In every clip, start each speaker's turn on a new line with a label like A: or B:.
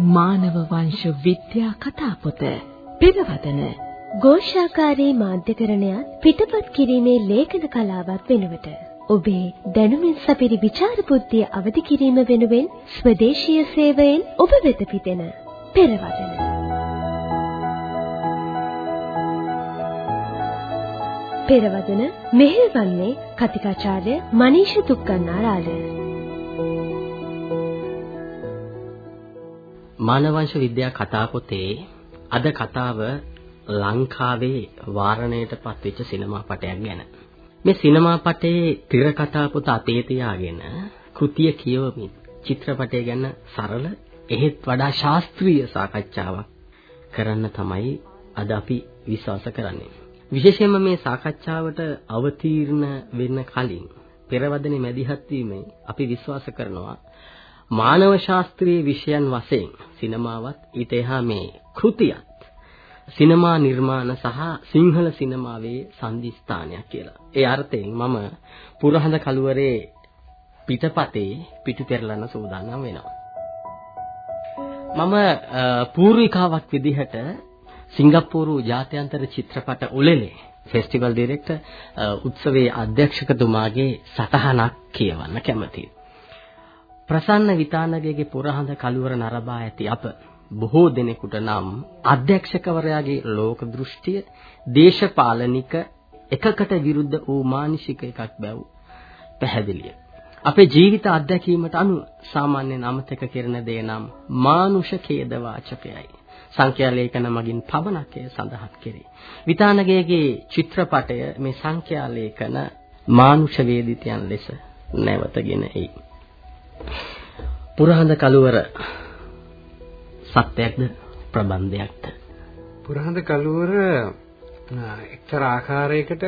A: මානව වංශ විද්‍යා කතාපොත පෙරවදන
B: ഘോഷාකාරී මාධ්‍යකරණයත් පිටපත් කිරීමේ ලේඛන කලාවත් වෙනුවට ඔබේ දැනුමින් සපිරි විචාර බුද්ධිය අවදි කිරීම වෙනුවෙන් ස්වදේශීය සේවයෙන් ඔබ වෙත පිටෙන පෙරවදන. පෙරවදන මෙහෙවන්නේ කතිකාචාර්ය මනීෂ තුක්කන්නාරාල
C: මානවංශ විද්‍යා කතා පොතේ අද කතාව ලංකාවේ වාරණයට පත්වෙච්ච සිනමා පටයක් ගැන. මේ සිනමා පටයේ තිර කතා පොත අතේ තියාගෙන කෘතිය කියවමින් චිත්‍රපටය ගැන සරල එහෙත් වඩා ශාස්ත්‍රීය සාකච්ඡාවක් කරන්න තමයි අද අපි විශ්වාස කරන්නේ. විශේෂයෙන්ම මේ සාකච්ඡාවට අවතීර්ණ වෙන්න කලින් පෙරවදනේ මැදිහත් වීමේ අපි විශ්වාස කරනවා මානව ශාස්ත්‍රීය විෂයන් වශයෙන් සිනමාවත් ඊට එහා මේ කෘතියත් සිනමා නිර්මාණ සහ සිංහල සිනමාවේ සංදිස්ථානයක් කියලා. ඒ අර්ථයෙන් මම පුරහඳ කළුවරේ පිටපතේ පිටු පෙරලන්න සූදානම් වෙනවා. මම පූර්විකාවක් විදිහට සිංගප්පූරු ජාත්‍යන්තර චිත්‍රපට උළෙලේ ෆෙස්ටිවල් ඩිරෙක්ටර් උත්සවයේ අධ්‍යක්ෂකතුමාගේ සටහනක් කියවන්න කැමතියි. ප්‍රසන්න විතානගේගේ පුරහඳ කළුවර නරඹා ඇති අප බොහෝ දෙනෙකුට නම් අධ්‍යක්ෂකවරයාගේ ලෝක දෘෂ්ටිය දේශපාලනික එකකට විරුද්ධ වූ මානසික එකක් බැව් පැහැදිලිය. අපේ ජීවිත අත්දැකීමට අනුව සාමාන්‍යයෙන් අමතක කරන දේ නම් මානුෂ ඛේද වාචකයයි. සංඛ්‍යා ලේඛන මගින් පමණක් සඳහන් කෙරේ. විතානගේගේ චිත්‍රපටය මේ සංඛ්‍යා ලේඛන මානුෂ වේදිතයන් ලෙස නැවතගෙන එයි. පුරහඳ කළුවර සත්‍යයක්ද ප්‍රබන්ධයක්ද
D: පුරහඳ කළුවර එක්තරා ආකාරයකට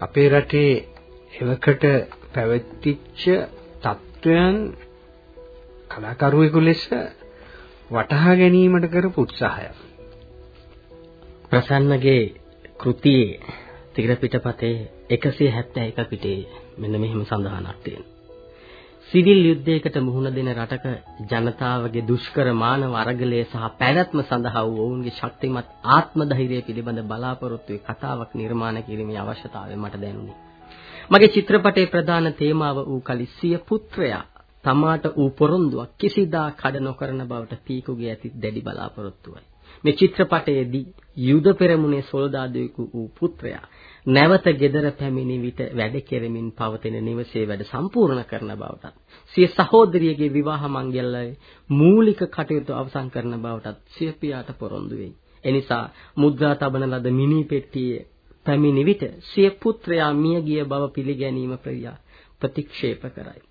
D: අපේ රටේ එවකට පැවතිච්ච තත්වයන් කලාකරුවෙකු ලෙස වටහා ගැනීමට කරපු උත්සාහයක්.
C: ප්‍රසන්නගේ කෘතියේ තිර පිටපතේ 171 පිටේ මෙන්න මෙහෙම සඳහනක් තියෙනවා. සිවිල් යුද්ධයකට මුහුණ දෙන රටක ජනතාවගේ දුෂ්කර මානව අරගලය සහ පැවැත්ම සඳහා වූ ඔවුන්ගේ ශක්තිමත් ආත්ම ධෛර්යය පිළිබඳ බලාපොරොත්තු කතාවක් නිර්මාණය කිරීමේ අවශ්‍යතාවය මට දැනුනි. මගේ චිත්‍රපටයේ ප්‍රධාන තේමාව වූ කලිස්සිය පුත්‍රයා තමාට ඌ පොරොන්දුවක් කිසිදා කඩ නොකරන බවට පීකුගේ ඇති දැඩි බලාපොරොත්තුවයි. මේ චිත්‍රපටයේදී යුද පෙරමුණේ සොල්දාදුවෙකු වූ පුත්‍රයා නැවත ගෙදර පැමිණි විට වැඩ කෙරෙමින් පවතින නිවසේ වැඩ සම්පූර්ණ කරන බවටත් සිය සහෝදරියගේ විවාහ මංගල්‍යයේ මූලික කටයුතු අවසන් කරන බවටත් සිය පියාට පොරොන්දු වෙයි. එනිසා මුද්‍රා තබන ලද මිනි පෙට්ටියේ පැමිණි විට සිය පුත්‍රයා මිය ගිය බව පිළිගැනීම ප්‍රියා ප්‍රතික්ෂේප කරයි.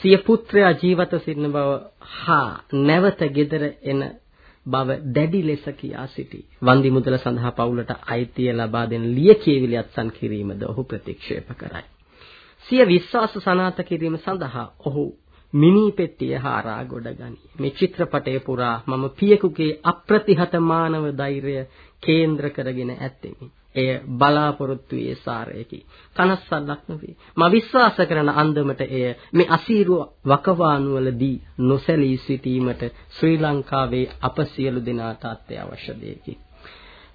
C: සිය පුත්‍රයා ජීවත සිටින බව හා නැවත ගෙදර එන බව දැඩි ලෙස කියා සිටී. වන්දි මුදල සඳහා පවුලට අයිතිය ලබා දෙන ලියකියවිලි අත්සන් කිරීමද ඔහු ප්‍රතික්ෂේප කරයි. සිය විශ්වාස සනාත කිරීම සඳහා ඔහු මිනි පෙට්ටිය හාරා ගොඩ ගනී. මේ චිත්‍රපටය පුරා මම පියෙකුගේ අප්‍රතිහත මානව ධෛර්යය කේන්ද්‍ර කරගෙන ඇත්තෙමි. එය බලාපොරොත්තුවේ සාරයකි. කනස්සල්ලක් නොවේ. මා විශ්වාස කරන අන්දමට එය මේ අසීරු වකවානුවලදී නොසැලී සිටීමට ශ්‍රී ලංකාවේ අප සියලු දෙනාට අත්‍යවශ්‍ය දෙයකි.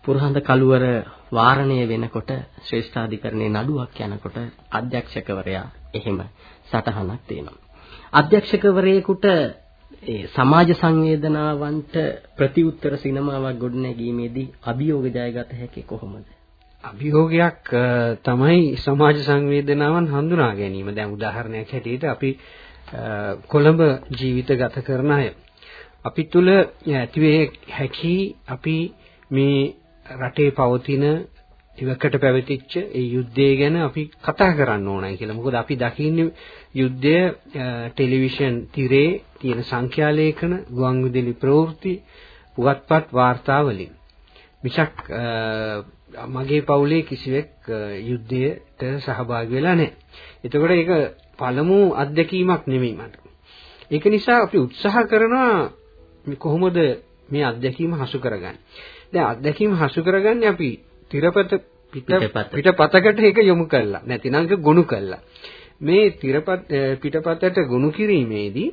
C: පුරහඳ කළුවර වාරණය වෙනකොට ශ්‍රේෂ්ඨාධිකරණයේ නඩුවක් යනකොට අධ්‍යක්ෂකවරයා එහෙම සටහනක් තියෙනවා. අධ්‍යක්ෂකවරයෙකුට ඒ සමාජ සංවේදනාවන්ට ප්‍රතිඋත්තර සිනමාවක් ගොඩනැගීමේදී අභියෝග ජයගත හැකි කොහොමද?
D: අභියෝගයක් තමයි සමාජ සංවේදනාවන් හඳුනා ගැනීම. දැන් උදාහරණයක් හැටියට අපි කොළඹ ජීවිත ගත කරන අය. අපි තුල ඇතිවේ හැකි අපි මේ රටේ පවතින ඉවකට පැවතිච්ච ඒ යුද්ධය ගැන අපි කතා කරන්න ඕනයි කියලා. මොකද අපි දකින්නේ යුද්ධය ටෙලිවිෂන් තිරේ තියෙන සංඛ්‍යා ලේඛන, ගුවන් විදුලි ප්‍රවෘත්ති, පුවත්පත් වාර්තා වලින්. මිසක් මගේ පවුලේ කිසිවෙක් යුද්ධයට සහභාගී වෙලා නැහැ. එතකොට ඒක පළමු අත්දැකීමක් නෙමෙයි මට. ඒක නිසා අපි උත්සාහ කරනවා කොහොමද මේ අත්දැකීම හසු කරගන්නේ. දැන් අත්දැකීම හසු කරගන්නේ අපි තිරපත පිටපතකට ඒක යොමු කළා. නැතිනම් ඒක ගොනු කළා. මේ තිරපත පිටපතට ගොනු කිරීමේදී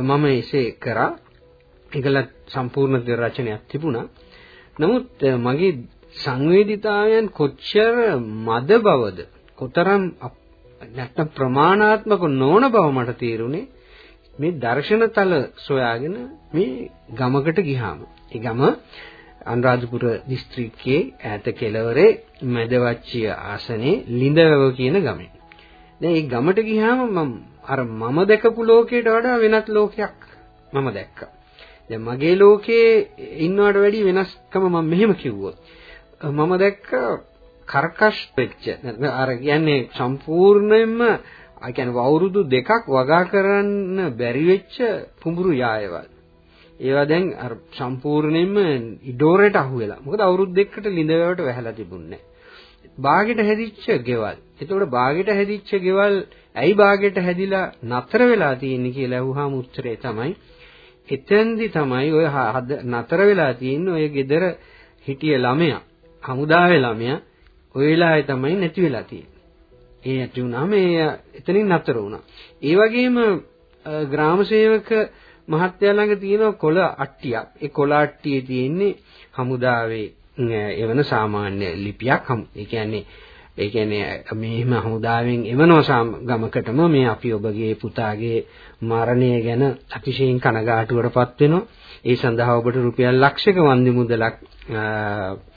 D: මම එසේ කරා ඒකලත් සම්පූර්ණ රචනයක් තිබුණා. නමුත් මගේ සංවේදිතාවයන් කොච්චර මද බවද කොතරම් නැත්නම් ප්‍රමාණාත්මක නොවන බව මට තේරුණේ මේ දර්ශනතල සොයාගෙන මේ ගමකට ගියාම. ඒ ගම අනුරාධපුර දිස්ත්‍රික්කයේ ඈත කෙළවරේ මැදවච්චිය ආසනේ ලිඳවැව කියන ගමේ. දැන් මේ ගමට ගියාම මම අර මම දැකපු ලෝකයට වඩා වෙනත් ලෝකයක් මම දැක්කා. දැන් මගේ ලෝකේ ඉන්නවට වැඩිය වෙනස්කම මම මෙහෙම කිව්වොත් මම දැක්ක කර්කශ් වෙච්ච අර කියන්නේ සම්පූර්ණයෙන්ම ආ කියන්නේ අවුරුදු දෙකක් වගා කරන්න බැරි වෙච්ච පුඹුරු යායවල්. ඒවා දැන් අර සම්පූර්ණයෙන්ම ඉඩෝරේට අහු වෙලා. මොකද අවුරුදු දෙකකට ලිඳ වැවට වැහලා තිබුණේ බාගෙට හැදිච්ච ගෙවල්. එතකොට බාගෙට හැදිච්ච ගෙවල් ඇයි බාගෙට හැදිලා නතර වෙලා තියෙන්නේ කියලා අහුවාම උත්තරේ තමයි එතෙන්දි තමයි ඔය නතර වෙලා තියෙන්නේ ඔය gedara හිටිය ළමයා හමුදාවේ ළමයා ওই වෙලාවේ තමයි නැති වෙලා තියෙන්නේ. ඒ ඇති වුණාම ඒ එතනින් නතර වුණා. ඒ වගේම ග්‍රාම සේවක මහත්තයා ළඟ තියෙන කොළ අට්ටියක්. ඒ කොළ අට්ටියේ තියෙන්නේ හමුදාවේ එවන සාමාන්‍ය ලිපියක්. ඒ කියන්නේ ඒ කියන්නේ මෙහෙම හමුදාවෙන් එවනවා ගමකටම මේ අපි ඔබගේ පුතාගේ මරණය ගැන අතිශයින් කනගාටුවටපත් වෙනවා. ඒ සඳහා ඔබට රුපියල් ලක්ෂයක වන්දි මුදලක්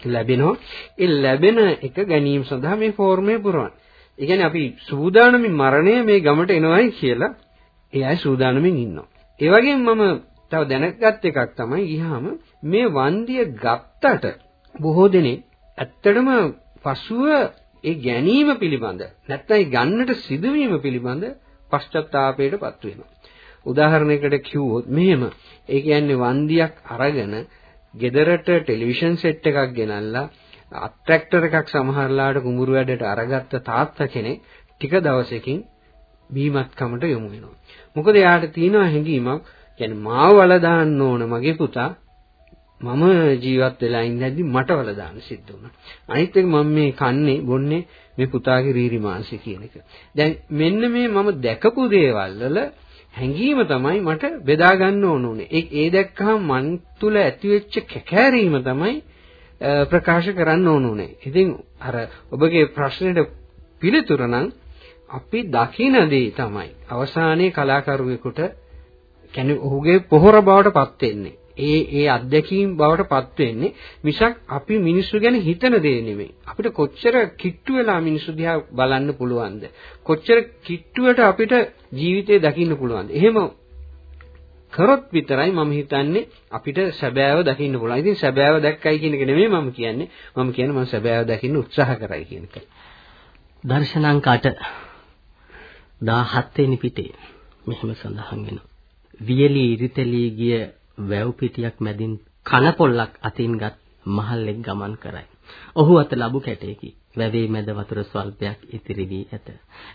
D: ලැබෙනවා. ඒ ලැබෙන එක ගැනීම සඳහා මේ ෆෝර්මය පුරවන්න. ඒ කියන්නේ අපි සූදානමින් මරණය මේ ගමට එනවයි කියලා ඒ අය සූදානමින් ඉන්නවා. ඒ වගේම මම තව දැනගත් එකක් තමයි ගියාම මේ වන්දිය ගත්තට බොහෝ දෙනෙක් ඇත්තටම පසුව ඒ ගැනීම පිළිබඳ නැත්නම් ගන්නට සිදුවීම පිළිබඳ පශ්චාත්තාපයටපත් වෙනවා. උදාහරණයකට කිව්වොත් මෙහෙම ඒ කියන්නේ වන්දියක් අරගෙන ගෙදරට ටෙලිවිෂන් සෙට් එකක් ගෙනල්ලා අට්‍රැක්ටර් එකක් සමහරලාට කුඹුරු වැඩට අරගත්ත තාත්තා කෙනෙක් ටික දවසකින් බීමත්කමට යොමු වෙනවා. මොකද එයාට තියෙනවා හැඟීමක් කියන්නේ මාව වල දාන්න ඕන මගේ පුතා මම ජීවත් වෙලා ඉඳද්දි මට වල දාන්න සිද්ධ වුණා. අනිත් එක මම මේ කන්නේ බොන්නේ මේ පුතාගේ රීරි මාංශ කියන එක. දැන් මෙන්න මේ මම දැකපු දේවල් වල හැඟීම තමයි මට බෙදා ගන්න ඕන උනේ. ඒ ඒ දැක්කහම මන් තුල ඇතිවෙච්ච කැකෑරීම තමයි ප්‍රකාශ කරන්න ඕන උනේ. ඉතින් අර ඔබගේ ප්‍රශ්නෙට පිළිතුර නම් අපි දකින දේ තමයි අවසානයේ කලාකරුවෙකුට කියන්නේ ඔහුගේ පොහොර බවට පත් වෙන්නේ. ඒ ඒ අත්දැකීම් බවට පත් වෙන්නේ මිසක් අපි මිනිස්සු ගැන හිතන දේ නෙමෙයි. අපිට කොච්චර කිට්ටු වෙලා මිනිස්සු දිහා බලන්න පුළුවන්ද? කොච්චර කිට්ටුවට අපිට ජීවිතේ දකින්න පුළුවන්ද? එහෙම කරොත් විතරයි මම හිතන්නේ අපිට සැබෑව දකින්න පුළුවන්. ඉතින් සැබෑව දැක්කයි කියන එක නෙමෙයි මම කියන්නේ. මම කියන්නේ මම සැබෑව දකින්න උත්සාහ කරයි කියන එක.
C: දර්ශනාංක 8 17 වෙනි පිටේ මෙහෙම සඳහන් වෙනවා. වියලි ඉරිතලී ගිය වැව් පිටියක් මැදින් කන පොල්ලක් අතින්ගත් මහල්ලෙක් ගමන් කරයි. ඔහු අත ලැබු කැටයකි. වැවේ මැද වතුර ස්වල්පයක් ඉතිරි වී ඇත.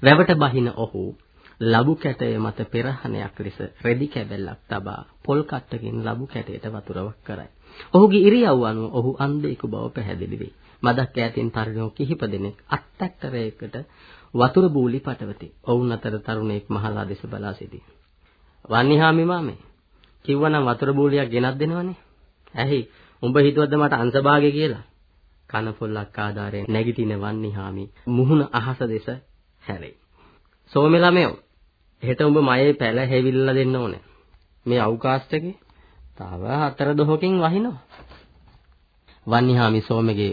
C: වැවට බහින ඔහු ලැබු කැටය මත පෙරහනයක් ලෙස රෙදි කැබැල්ලක් තබා පොල් කට්ටකින් ලැබු කැටයට වතුරවක් කරයි. ඔහුගේ ඉරියව් අනුව ඔහු අන්ධයෙකු බව පැහැදිලි වේ. මදක් ඈතින් තරුණයෝ කිහිප දෙනෙක් අත්තක්තරයකට වතුර බූලි පටවති. ඔවුන් අතර තරුණයෙක් මහලා දෙස බලා සිටී. වන්නිහාමි මාමේ කිව්වනම් වතුර බූලියක් ගෙනත් දෙනවනේ. ඇහි උඹ හිතුවද මට අංශභාගය කියලා? කන පොල්ලක් ආධාරයෙන් නැගිටින වන්නිහාමි මුහුණ අහස දෙස හැරේ. සෝමෙ ළමයෝ හෙට උඹ මයේ පැල හැවිල්ලා දෙන්න ඕනේ. මේ අවකාශ එකේ තව හතර දොහකින් වහිනවා. වන්නිහාමි සෝමගේ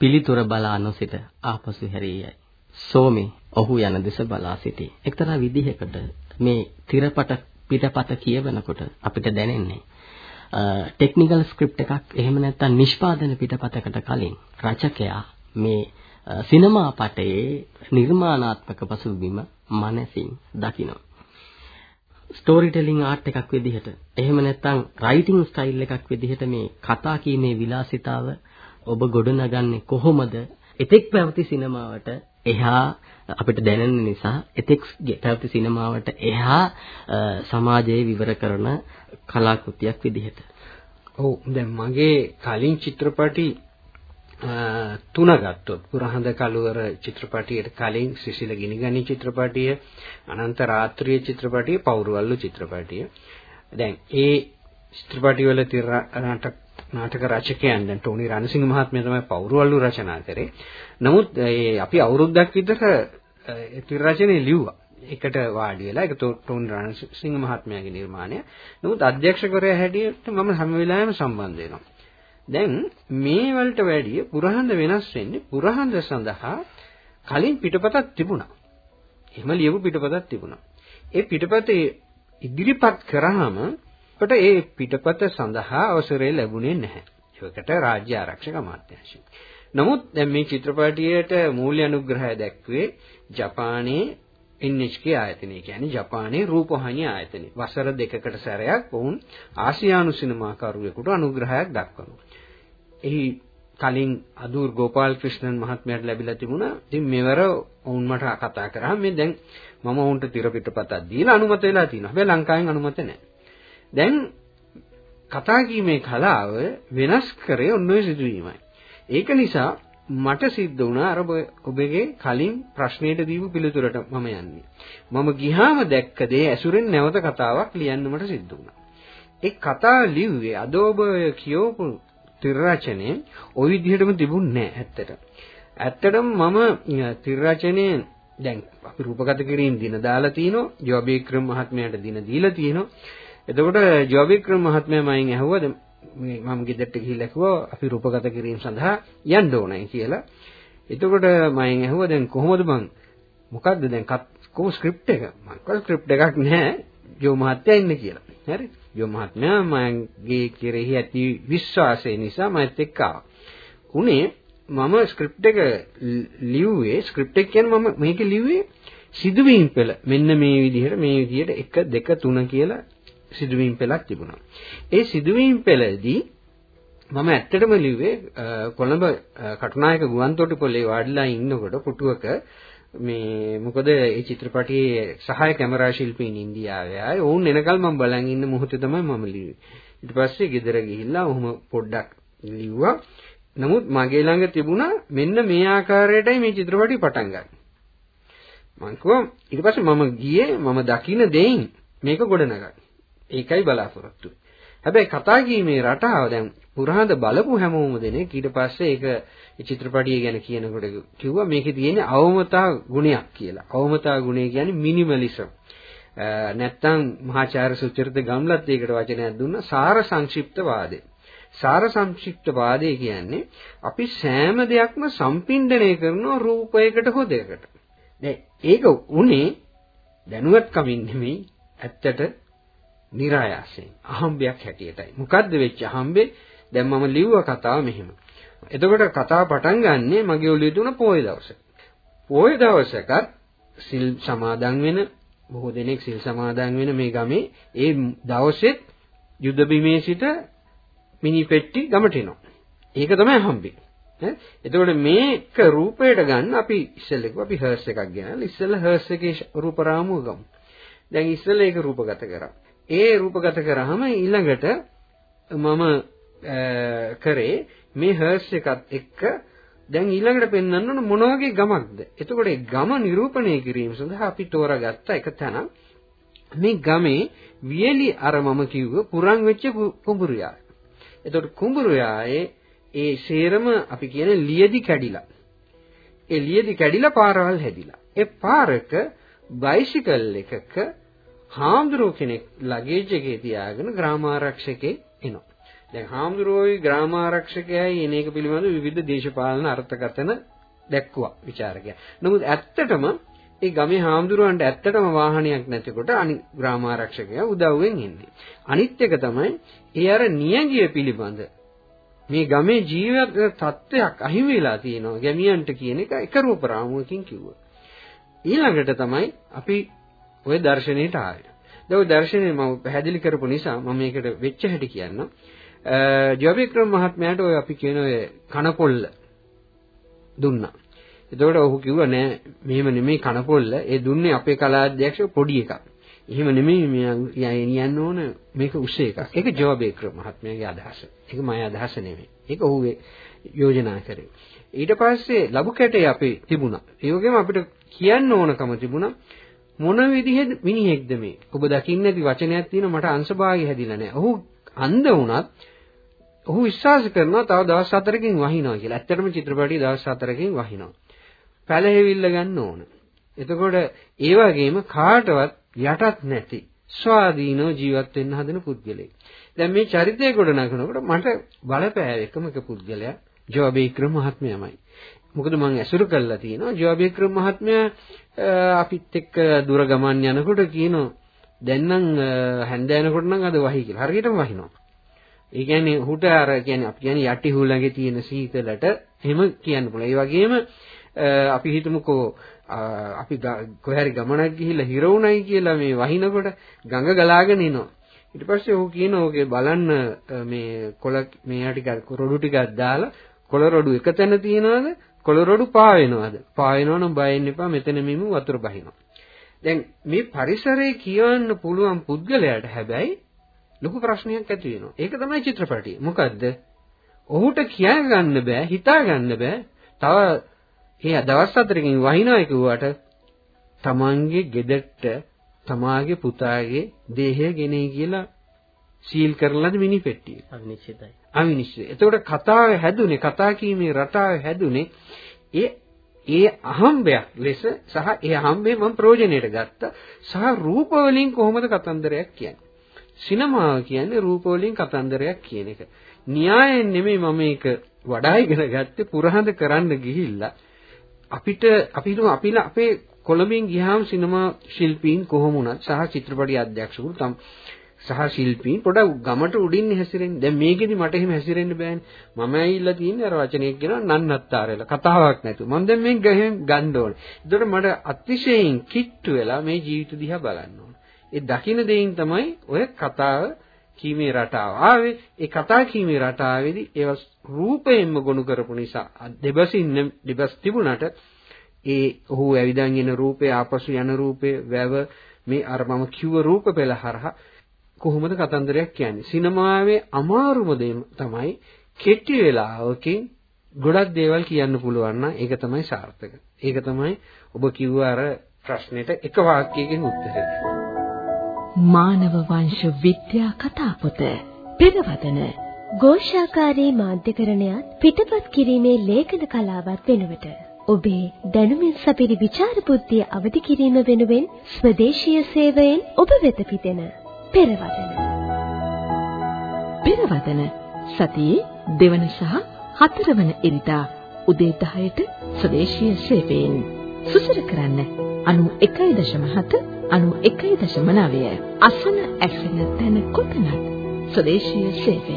C: පිළිතුර බලා නොසිට ආපසු හැරියයි. සෝමි ඔහු යන දෙස බලා සිටී. එක්තරා විදිහකට මේ තිරපට පිටපත කියවනකොට අපිට දැනෙන්නේ ටෙක්නිකල් ස්ක්‍රිප්ට් එකක් එහෙම නැත්නම් නිෂ්පාදන පිටපතකට කලින් රචකයා මේ සිනමා පටයේ නිර්මාණාත්මක පසුබිම මනසින් දකිනවා. ස්ටෝරි ටෙලිං ආර්ට් එකක් විදිහට එහෙම නැත්නම් රයිටිං ස්ටයිල් එකක් විදිහට මේ කතා කීමේ විලාසිතාව ඔබ ගොඩනගන්නේ කොහොමද? එතෙක් පැවති සිනමාවට එහා අපිට දැනෙන නිසා එතෙක් පැවති සිනමාවට එහා සමාජයේ විවර කරන කලාකෘතියක් විදිහට.
D: ඔව් දැන් මගේ කලින් චිත්‍රපටි තුන ගත්තොත් පුරහඳ කලවර චිත්‍රපටියට කලින් සිසිල ගිනිගනි චිත්‍රපටිය අනන්ත රාත්‍රියේ චිත්‍රපටිය පෞරවල්ලු චිත්‍රපටිය දැන් ඒ චිත්‍රපටිවල තිර නාටක නාටක රචකයන් දැන් ටෝනි රණසිංහ මහත්මයා තමයි පෞරවල්ලු රචනා කරේ. නමුත් අපි අවුරුද්දක් විතර තිර රචනයේ ලිව්වා. එකට වාඩි වෙලා ඒක ටෝනි රණසිංහ මහත්මයාගේ නිර්මාණය. නමුත් අධ්‍යක්ෂකවරයා හැටියට මම හැම වෙලාවෙම සම්බන්ධ වෙනවා. දැන් මේ වලට වැඩිය පුරහඳ වෙනස් වෙන්නේ පුරහඳ සඳහා කලින් පිටපතක් තිබුණා. එහෙම ලියපු පිටපතක් තිබුණා. ඒ පිටපතේ ඉදිරිපත් කරාම අපට ඒ පිටපත සඳහා අවසරය ලැබුණේ නැහැ. ඒකට රාජ්‍ය ආරක්ෂක අමාත්‍යාංශයෙන්. නමුත් දැන් මේ චිත්‍රපටියට මූල්‍ය අනුග්‍රහය දැක්වේ ජපානයේ NHK ආයතනය කියන්නේ ජපානයේ රූපවාහිනී ආයතනය. වසර දෙකකට සැරයක් වුන් ආසියානු සිනමාකරුවෙකුට අනුග්‍රහයක් දක්වනවා. එහි කලින් අදූර් ගෝපාල් ක්‍රිෂ්ණන් මහත්මයාට ලැබිලා තිබුණා. ඉතින් මෙවර වුන් මට කතා කරා මේ දැන් මම වුන්ට තිර පිටපතක් දීලා අනුමත වෙලා තියෙනවා. හැබැයි ලංකාවෙන් අනුමත නැහැ. දැන් කතා කීමේ කලාව වෙනස් කරේ ඔන්න ඔය සිදුවීමයි. ඒක නිසා මට සිද්ධ වුණා අර ඔබගේ කලින් ප්‍රශ්නෙට දීපු පිළිතුරට මම යන්නේ. මම ගිහාම දැක්ක දේ ඇසුරෙන් නැවත කතාවක් ලියන්න මට සිද්ධ වුණා. ඒ කතාව ලිව්වේ අද ඔබ කියවපු තිර රචනයේ ওই විදිහටම තිබුණේ නැහැ ඇත්තට. ඇත්තටම මම තිර රචනයේ දැන් අපි රූපගත කිරීම දින දාලා තිනවා, ජෝබේක්‍රම මහත්මයාට දින දීලා තිනවා. එතකොට ජෝබික්‍රම මහත්මයා මයින් ඇහුවා මේ මම ගෙදරට ගිහිල්ලා කිව්වා අපි රූපගත කිරීම සඳහා යන්න ඕනයි කියලා. එතකොට මයින් ඇහුවා දැන් කොහොමද මං මොකද්ද දැන් කොහොම ස්ක්‍රිප්ට් එක? මං කල් ස්ක්‍රිප්ට් එකක් නැහැ. ජෝ මහත්තයා ඉන්න කියලා. හරි. ජෝ මහත්මයා මගේ කෙරෙහි ඇති විශ්වාසය නිසා මමත් එක්ක ආවා. උනේ මම ස්ක්‍රිප්ට් එක ලිව්වේ ස්ක්‍රිප්ට් එක කියන්නේ මම මේක ලිව්වේ සිදුවීම් පෙළ මෙන්න මේ විදිහට මේ විදිහට 1 2 3 කියලා සිදුවීම් පෙළක් තිබුණා. ඒ සිදුවීම් පෙළදී මම ඇත්තටම ලිව්වේ කොළඹ කටුනායක ගුවන්තොටුපොළේ වාඩිලා ඉන්නකොට පුටුවක මේ මොකද ඒ චිත්‍රපටයේ සහාය කැමරා ශිල්පීන් ඉන්දියාවේ ආයේ වුන් එනකල් මම බලන් ඉන්න මොහොතේ තමයි මම ලිව්වේ. ඊට පස්සේ ගෙදර ගිහිල්ලා ඔහොම පොඩ්ඩක් ලිව්වා. නමුත් මගේ ළඟ තිබුණා මෙන්න මේ ආකාරයටයි මේ චිත්‍රපටය පටන් ගන්න. මං කිව්වා ඊට පස්සේ මම ගියේ මම දකින්න දෙයින් මේක ගොඩනගන්න. ඒකයි බලාපොරොත්තු හැබැයි කතා කීමේ රටාව දැන් පුරාද බලපු හැමෝම දෙනෙක් ඊට පස්සේ ඒක ඒ චිත්‍රපටිය ගැන කියනකොට කිව්වා මේකේ තියෙන අවමතා ගුණයක් කියලා. අවමතා ගුණය කියන්නේ මිනිමලිසම්. නැත්තම් මහාචාර්ය සුචරිත ගම්ලත් ඒකට වචනයක් දුන්නා සාර සංක්ෂිප්තවාදය. සාර සංක්ෂිප්තවාදය කියන්නේ අපි සෑම දෙයක්ම සම්පින්ඩණය කරන රූපයකට හෝ දෙයකට. දැන් ඒක උනේ දැනුවත්කමින් නෙමෙයි ඇත්තට નિરાයාසයෙන් අහම්බයක් හැටියටයි. මොකද්ද වෙච්ච අහම්බේ? දැන් මම ලිව්ව කතාව මෙහෙම. එතකොට කතාව පටන් ගන්නෙ මගේ ඔළුවේ තුන පොය දවසේ. පොය දවසකත් සිල් සමාදන් වෙන බොහෝ දෙනෙක් සිල් සමාදන් වෙන මේ ගමේ ඒ දවසෙත් යුද බිමේ සිට මිනි පෙට්ටි ගමට එනවා. ඒක තමයි හම්බෙන්නේ. ඈ එතකොට මේක රූපයට ගන්න අපි ඉස්සෙල්ලා කිව්වා අපි හර්ස් එකක් ගෙනල්ලා ඉස්සෙල්ලා හර්ස් එකේ රූප රාමුව ගමු. දැන් ඉස්සෙල්ලා ඒක රූපගත කරා. ඒ රූපගත කරාම ඊළඟට මම කරේ මේ හර්ස් එකත් එක්ක දැන් ඊළඟට පෙන්වන්න ඕන මොන වගේ ගමක්ද. එතකොට ඒ ගම නිරූපණය කිරීම සඳහා අපි තෝරාගත්ත එක තැන මේ ගමේ වියලි අර මම කිව්ව පුරන් වෙච්ච කුඹුරුයා. එතකොට කුඹුරුයායේ ඒ සේරම අපි කියන ලියදි කැඩිලා. ඒ ලියදි කැඩිලා පාරවල් හැදිලා. ඒ පාරක බයිසිකල් එකක හාමුදුරුව කෙනෙක් ලගේජ් එකේ තියාගෙන ග්‍රාමාරක්ෂකේ එනවා. දැන් හාමුදුරුවෝයි ග්‍රාමාරක්ෂකයයි එන එක පිළිබඳ විවිධ දේශපාලන අර්ථකථන දැක්කුවා ਵਿਚාරකයා. නමුත් ඇත්තටම ඒ ගමේ හාමුදුරුවන්ට ඇත්තටම වාහනයක් නැතිකොට අනි ග්‍රාමාරක්ෂකයා උදව්වෙන් ඉන්නේ. අනිත් එක තමයි ඒ අර නියගිය පිළිබඳ මේ ගමේ ජීවිත තත්ත්වයක් අහිමි වෙලා තියෙනවා ගැමියන්ට කියන එක එක රූප රාමුවකින් කිව්වා. ඊළඟට තමයි අපි ওই දර්ශනයට ආවේ. දැන් ওই දර්ශනේ මම පැහැදිලි කරපු නිසා මම මේකට වෙච්ච හැටි කියන්නම්. ජෝබික්‍රම මහත්මයාට ඔය අපි කියන ඔය කනපොල්ල දුන්නා. එතකොට ඔහු කිව්වා නෑ මෙහෙම නෙමෙයි කනපොල්ල. ඒ දුන්නේ අපේ කලාධ්‍යක්ෂ පොඩි එකක්. එහෙම නෙමෙයි මේ යන්න ඕන මේක උස එකක්. ඒක ජෝබික්‍රම මහත්මයාගේ අදහස. ඒක මගේ අදහස නෙමෙයි. ඒක ඔහුගේ යෝජනා කරේ. ඊට පස්සේ ලබු කැටේ අපේ තිබුණා. ඒ වගේම අපිට කියන්න ඕනකම තිබුණා මොන විදිහේ මිනිහෙක්ද මේ? ඔබ දකින්න ඇති වචනයක් තියෙන මට අංශභාගය හැදිලා නැහැ. ඔහු අන්ධ වුණත් ඔහු විශ්වාස කරනවා තව දවස් 4කින් වහිනවා කියලා. ඇත්තටම චිත්‍රපටිය දවස් 4කින් වහිනවා. පැලහෙවිල්ල ගන්න ඕන. එතකොට ඒ වගේම කාටවත් යටත් නැති ස්වාධීනව ජීවත් වෙන්න හදන පුද්ගලෙක්. දැන් මේ චරිතය ගොඩනගනකොට මට බලපෑව එකම එක පුද්ගලයා ජෝබේක්‍රම මහත්මයාමයි. මොකද මම ඇසුරු කළා තියෙනවා ජෝබේක්‍රම මහත්මයා අපිත් එක්ක දුර ගමන් යනකොට කියනවා දැන් නම් හැන්දෑනකොට නම් අද වහි කියලා. හරියටම වහිනවා. ඒ කියන්නේ හුට අර කියන්නේ අපි කියන්නේ යටි හුලඟේ තියෙන සීතලට එහෙම කියන්න පුළුවන්. ඒ වගේම අපි හිතමුකෝ අපි කොහේ හරි ගමනක් ගිහිල්ලා හිර වුණයි කියලා මේ වහිනකොට ගඟ ගලාගෙන එනවා. ඊට පස්සේ ඔහු කියනවා ඔගේ බලන්න මේ කොළ මේ ටික රොඩු ටිකක් දාලා කොළ රොඩු එක තැන තියනවාද කොළ රොඩු පා වෙනවද? පා වෙනවනම් බයෙන් එපා මෙතන මෙමු වතුර බහිනවා. දැන් මේ පරිසරයේ කියවන්න පුළුවන් පුද්ගලයාට හැබැයි ලොකු ප්‍රශ්නයක් ඇති වෙනවා. ඒක තමයි චිත්‍රපටිය. මොකද්ද? ඔහුට කියා ගන්න බෑ, හිතා ගන්න බෑ. තව ඒ දවස් හතරකින් වහිනවා කිව්වට තමන්ගේ ගෙදරට තමාගේ පුතාගේ දේහය ගෙනේ කියලා සීල් කරලාද මිනිපෙට්ටිය.
C: අවිනිශ්චිතයි.
D: අවිනිශ්චිතයි. එතකොට කතාව හැදුනේ කතා කීමේ රටාව හැදුනේ ඒ ඒ අහම්බයක් ලෙස සහ ඒ අහම්බේ මම ප්‍රයෝජනෙට ගත්තා සහ රූප වලින් කොහොමද කතන්දරයක් කියන්නේ. සිනමාව කියන්නේ රූප වලින් කතන්දරයක් කියන එක. න්‍යායෙන් නෙමෙයි මම මේක වඩා ඉගෙන ගත්තේ පුරහඳ කරන්න ගිහිල්ලා අපිට අපි අපි අපේ කොළඹින් ගියාම සිනමා ශිල්පීන් කොහොම වුණත් සහ චිත්‍රපටි අධ්‍යක්ෂකවරු තම සහ ශිල්පීන් පොඩ ගමට උඩින් හැසිරෙන්නේ. දැන් මේකෙදි මට එහෙම හැසිරෙන්න බෑනේ. මම ඇවිල්ලා තියෙන්නේ අර වචනයක් කියනවා නන්නත්තාරේලා කතාවක් නැතුව. මම දැන් මේක ගහෙන් ගන්න ඕනේ. ඒතකොට මට අතිශයින් කිට්ටු වෙලා මේ ජීවිත දිහා බලන්න ඕනේ. ඒ දකින්න දෙයින් තමයි ඔය කතාව කීමේ රටාව ආවේ. ඒ කතා කීමේ රටාවේදී ඒව රූපයෙන්ම ගොනු කරපු නිසා දෙබසින් දෙබස් තිබුණාට ඒ ඔහු ඇවිදන් එන රූපේ ආපසු යන රූපේ වැව මේ අර මම කිව්ව රූප පෙළ හරහා කොහොමද කතන්දරයක් කියන්නේ සිනමාවේ අමාරුම දේ තමයි කෙටි වෙලාවකින් ගොඩක් දේවල් කියන්න පුළුවන් නම් ඒක තමයි සාර්ථක. ඒක තමයි ඔබ කිව්ව අර ප්‍රශ්නෙට එක වාක්‍යයකින් උත්තරේ.
A: මානව වංශ විද්‍යා කතාපොත පෙරවදන
B: ഘോഷාකාරී මාධ්‍යකරණයත් පිටපත් කිරීමේ ලේඛන කලාවත් වෙනුවට ඔබේ දැනුමින් සපිරි විචාර බුද්ධිය අවදි කිරීම වෙනුවෙන් ස්වදේශීය සේවයෙන් ඔබ වෙත පිදෙන පෙරවදන.
A: පෙරවදන සතියේ දෙවන සහ හතරවන ඉරිදා උදේ 10ට ස්වදේශීය සේවයෙන් සුසර කරන්න 91.7 91.9 අසන ඇසෙන තැන කොතනත් ස්වදේශීය සේවය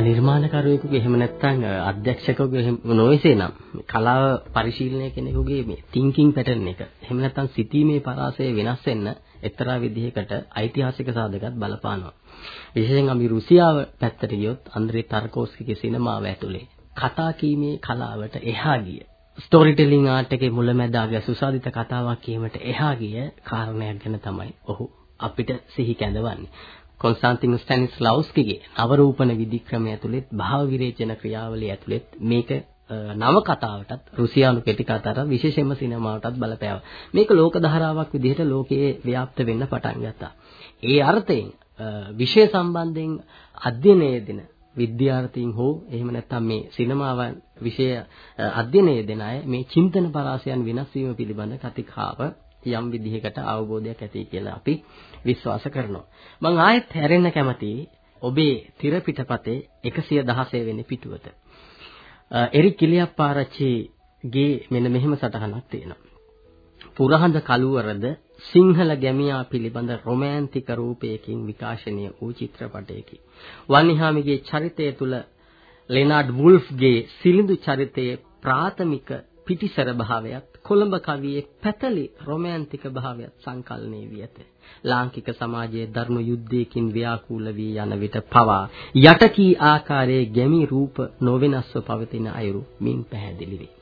C: නිර්මාණකරුවෙකුගේ එහෙම නැත්නම් අධ්‍යක්ෂකවෙකුගේ එහෙම නොවේසේ නම් කලාව පරිශීලනය කෙනෙකුගේ මේ තින්කින් පැටර්න් එක එහෙම නැත්නම් සිතීමේ පරාසය වෙනස් වෙන්න එක්තරා විදිහකට ඓතිහාසික සාධකත් බලපානවා. විශේෂයෙන් අපි රුසියාව පැත්තට ගියොත් අන්ද්‍රේ ටර්කෝස්කිගේ සිනමාව ඇතුලේ කතා කීමේ කලාවට එහා ගිය ස්ටෝරි ටෙලිං ආර්ට් එකේ මුලැමැදාග සුසාදිත කතාවක් කියීමට එහා ගිය කාරණයක් ගැන තමයි ඔහු අපිට සිහි කැඳවන්නේ. කොන්ස්ටාන්ටින් ස්ටැනිස්ලාව්ස්කිගේ නවරූපන විධික්‍රමය ඇතුළෙත් භාව විරේචන ක්‍රියාවලිය ඇතුළෙත් මේක නව කතාවටත් රුසියානු කෙටි කතාවට විශේෂයෙන්ම සිනමාවටත් බලපෑවා. මේක ලෝක ධාරාවක් විදිහට ලෝකයේ ව්‍යාප්ත වෙන්න පටන් ගත්තා. ඒ අර්ථයෙන් විෂය සම්බන්ධයෙන් අධ්‍යයනය දෙන විද්‍යාර්ථීන් හෝ එහෙම නැත්නම් මේ සිනමාවන් විෂය අධ්‍යයනය දෙන අය මේ චින්තන පරාසයන් වෙනස් වීම පිළිබඳ කතිකාව යම් විදිහකට අවබෝධයක් ඇති කියලා අපි විශ්වාස කරනවා. මම ආයෙත් හැරෙන්න කැමතියි ඔබේ තිර පිටපතේ 116 වෙනි පිටුවට. එරික් කිලියප්පාරච්චිගේ මෙන්න මෙහෙම සටහනක් තියෙනවා. පුරහඳ කළුවරද සිංහල ගැමියා පිළිබඳ රොමෑන්තික රූපයකින් විකාශනය වූ චිත්‍රපටයකි. වන්නිහාමිගේ චරිතය තුල ලෙනාඩ් වුල්ෆ්ගේ සිලිඳු චරිතයේ ප්‍රාථමික පිටිසර භාවයත් කොළඹ කවියේ පැතලි රොමෑන්තික භාවයත් සංකල්පණය වී ඇත. ලාංකික සමාජයේ ධර්ම යුද්ධයකින් ව්‍යාකූල වී යන විට පවා යටකී ආකාරයේ ගැමි රූප නොවෙනස්ව පවතින අයුරු මින් පැහැදිලි වේ.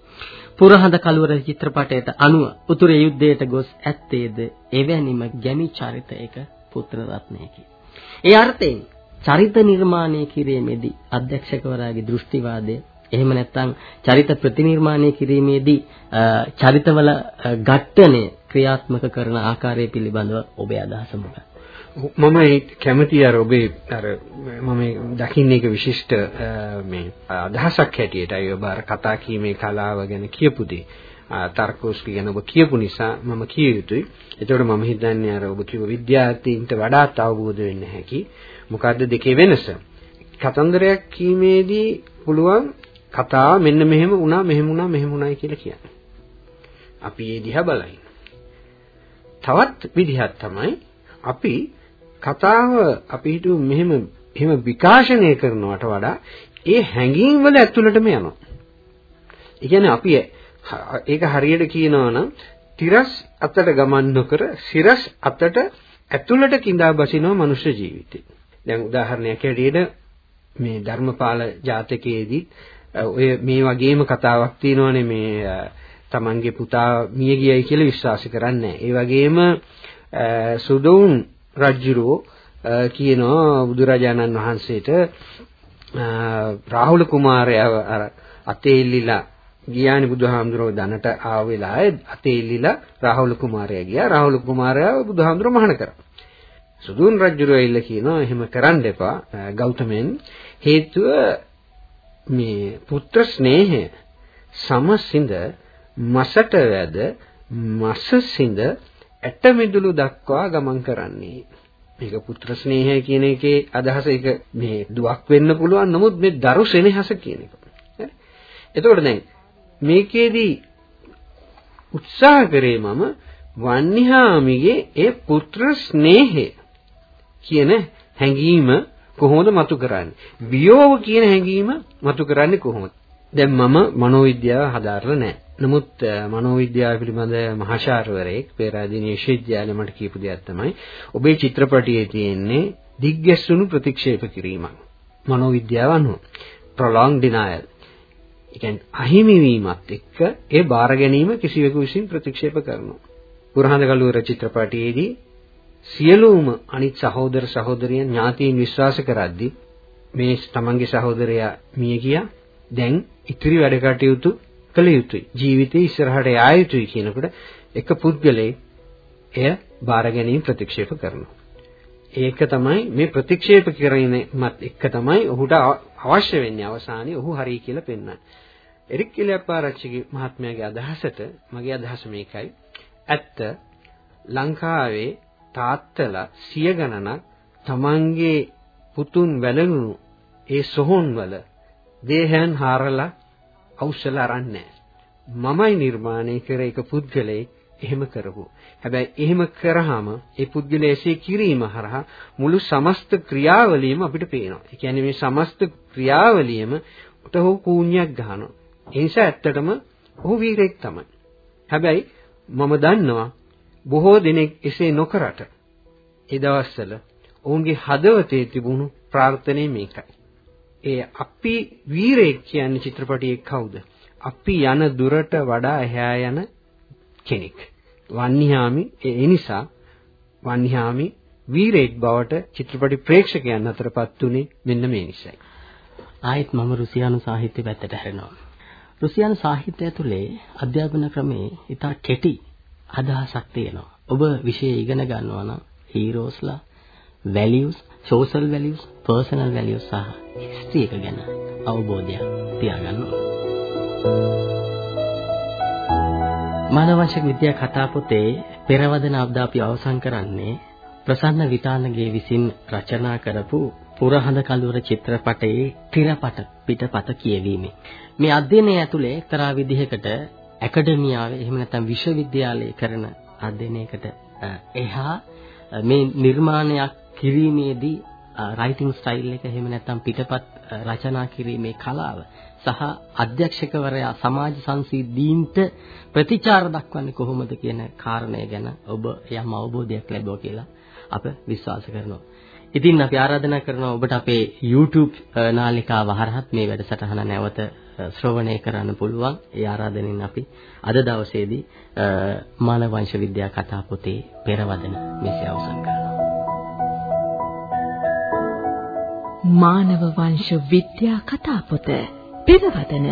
C: පුරහඳ කලවර චිත්‍රපටයට අනුව උතුරේ යුද්ධයට ගොස් ඇත්තේද එවැනිම ගැමි චරිතයක පුත්‍ර රත්නයකි. ඒ අර්ථයෙන් චරිත නිර්මාණය කිරීමේදී අධ්‍යක්ෂකවරයාගේ දෘෂ්ටිවාදය එහෙම නැත්නම් චරිත ප්‍රතිනිර්මාණය කිරීමේදී චරිතවල ඝට්ටණය ක්‍රියාත්මක කරන ආකාරය පිළිබඳව ඔබේ අදහස මොකක්ද?
D: මම කැමති අර ඔබේ අර මම දකින්න එක විශිෂ්ට මේ අදහසක් හැටියට අය ඔබ අර කතා කීමේ කලාව ගැන කියපු දේ තර්කෝස්කි ගැන ඔබ කියපු නිසා මම කිය යුතුයි. ඒතකොට මම හිතන්නේ අර ඔබ කිව්ව විද්‍යාර්ථීන්ට වඩාත් අවබෝධ වෙන්න හැකි. මොකද්ද දෙකේ වෙනස? කතන්දරයක් කීමේදී පුළුවන් කතාව මෙන්න මෙහෙම වුණා මෙහෙම වුණා මෙහෙම වුණායි කියලා කියන්නේ. අපි ඒ දිහා බලයි. තවත් විදිහක් තමයි අපි කතාව අපි හිතුව මෙහෙම එහෙම විකාශනය කරනවට වඩා ඒ හැඟීම් වල ඇතුළටම යනවා. ඒ කියන්නේ අපි ඒක හරියට කියනවා නම් තිරස් අතට ගමන් නොකර සිරස් අතට ඇතුළට கிඳා බසිනවා මනුෂ්‍ය ජීවිතේ. දැන් උදාහරණයක් ඇරෙන්න මේ ධර්මපාල ජාතකයේදී ඔය මේ වගේම කතාවක් තියෙනවානේ මේ තමන්ගේ පුතා මිය ගියයි කියලා විශ්වාස කරන්නේ. ඒ වගේම සුදුන් රජුරෝ කියනවා බුදුරජාණන් වහන්සේට රාහුල කුමාරයාව අර අතේ ඉල්ලිලා ගියානි බුදුහාමුදුරුවෝ දනට ආව වෙලාවේ අතේ ඉල්ලිලා රාහුල කුමාරයා ගියා. රාහුල කුමාරයාව බුදුහාමුදුරුවෝ මහාන කරා. සුදුන් රජුරෝ ඉල්ල කියනවා එහෙම කරන්න එපා ගෞතමයන් හේතුව මේ පුත්‍ර ස්නේහය සමසින්ද මසට වැද මසසින්ද ඇටමිදුළු දක්වා ගමන් කරන්නේ. මේක පුත්‍ර ස්නේහය කියන එකේ අදහස ඒක මේ දුවක් වෙන්න පුළුවන්. නමුත් මේ දරු සෙනෙහස කියන එක. එතකොට දැන් මේකේදී උත්සාහ කරේ මම වන්නිහාමිගේ ඒ පුත්‍ර ස්නේහය කියන හැඟීම කොහොමද මතු කරන්නේ? වියෝව කියන හැඟීම මතු කරන්නේ කොහොමද? දැන් මම මනෝවිද්‍යාව හදාarලා නැහැ. නමුත් මනෝවිද්‍යාව පිළිබඳ මහාචාර්යවරයෙක් පේරාදෙණිය විශ්වවිද්‍යාලය මට කියපු දෙයක් තමයි ඔබේ චිත්‍රපටයේ තියෙන්නේ දිග්ගැස්සුණු ප්‍රතික්ෂේප කිරීමක්. මනෝවිද්‍යාව අනුව prolonged denial. ඒ කියන්නේ අහිමි වීමත් එක්ක ඒ බාර ගැනීම කිසිවෙකු විසින් ප්‍රතික්ෂේප කරනවා. පුරහඳ කළුවර චිත්‍රපටයේදී සියලුම අනිත් සහෝදර සහෝදරියන් ඥාතීන් විශ්වාස කරද්දී මේ තමන්ගේ සහෝදරයා මිය ගියා. දැන් ඉතිරි වැඩ කටයුතු කළ යුතුයි. ජීවිතේ ඉස්සරහට යා යුතුයි කියනකොට එක පුද්ගලයෙක් එය බාර ගැනීම ප්‍රතික්ෂේප කරනවා. ඒක තමයි මේ ප්‍රතික්ෂේප කිරීමත් එක්ක තමයි ඔහුට අවශ්‍ය වෙන්නේ අවසානයේ ඔහු හරි කියලා පෙන්වන්නේ. එරික් කිලියප්පාරච්චිගේ මහත්මයාගේ අදහසට මගේ අදහස මේකයි. ඇත්ත ලංකාවේ තාත්තලා සිය ගණනක් තමන්ගේ පුතුන් වැළලුණු ඒ සොහොන් වල දේහයන් හාරලා අවශ්‍යල අරන්නේ මමයි නිර්මාණය කර එක පුද්ගලයෙක් එහෙම කරපු. හැබැයි එහෙම කරාම ඒ පුද්ගලයා එසේ කිරීම හරහා මුළු සමස්ත ක්‍රියාවලියම අපිට පේනවා. ඒ කියන්නේ මේ සමස්ත ක්‍රියාවලියම උට හෝ කූණ්‍යක් ගහනවා. ඒ නිසා ඇත්තටම ඔහු වීරෙක් තමයි. හැබැයි මම දන්නවා බොහෝ දෙනෙක් එසේ නොකරට ඒ දවස්වල ඔවුන්ගේ හදවතේ තිබුණු ප්‍රාර්ථනාව මේකයි. ඒ අපි වීරයෙක් කියන්නේ චිත්‍රපටයේ කවුද? අපි යන දුරට වඩා එහා යන කෙනෙක්. වන්නිහාමි ඒ නිසා වන්නිහාමි වීරයෙක් බවට චිත්‍රපටි ප්‍රේක්ෂකයන් අතරපත් උනේ මෙන්න මේ නිසයි.
C: ආයෙත් මම රුසියානු සාහිත්‍ය පැත්තට හැරෙනවා. රුසියානු සාහිත්‍යය තුළේ අධ්‍යාපන ක්‍රමේ ඉතා කෙටි අදහසක් තියෙනවා. ඔබ විෂය ඉගෙන ගන්නවා නම් හීරෝස්ලා values, social values, personal values සහ history එක ගැන අවබෝධයක් තියාගන්න ඕන. මානවංශික විද්‍යා කතා පොතේ පෙරවදන අවද අපි අවසන් කරන්නේ ප්‍රසන්න විතානගේ විසින් රචනා කරපු පුරහඳ කඳුර චිත්‍රපටයේ තිරපට පිටපත කියවීමේ මේ අධ්‍යයනය ඇතුලේ එක්තරා විදිහකට ඇකඩමියාවේ එහෙම නැත්නම් විශ්වවිද්‍යාලයේ කරන අධ්‍යයනයකට එහා මේ නිර්මාණයක් කිරීමේදී රයිටින් ස්ටයිල් එක එහෙම නැත්නම් පිටපත් රචනා කිරීමේ කලාව සහ අධ්‍යක්ෂකවරයා සමාජ සංසිද්ධීන්ට ප්‍රතිචාර දක්වන්නේ කොහොමද කියන කාරණය ගැන ඔබ යම් අවබෝධයක් ලැබුවා කියලා අප විශ්වාස කරනවා. ඉතින් අපි ආරාධනා කරනවා ඔබට අපේ YouTube නාලිකාව හරහත් මේ වැඩසටහන නැවත ශ්‍රවණය කරන්න පුළුවන්. ඒ ආරාධනෙන් අපි අද දවසේදී මානව වංශ විද්‍යා කතා පොතේ පෙරවදන මෙසේ අවසන් කරනවා.
A: මානව වංශ විද්‍යා කතා පොත පෙරවදන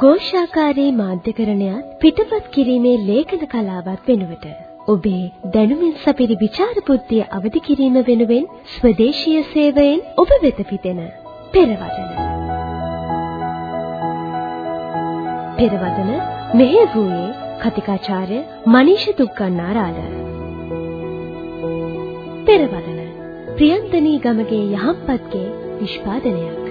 B: ഘോഷාකාරී මාධ්‍යකරණයත් පිටපත් කිරීමේ ලේඛන කලාවත් වෙනුවට ඔබේ දැනුමින් සපිරි විචාර බුද්ධිය අවදි කිරීම වෙනුවෙන් ස්වදේශීය සේවයෙන් ඔබ වෙත පිටෙන පෙරවදන. පෙරවදන මෙහෙයුවේ කතිකාචාර්ය මනීෂ දුක්ඛනාරාල. පෙරවදන ප්‍රියන්තනී ගමගේ යහම්පත්ගේ නිෂ්පාදනයක්.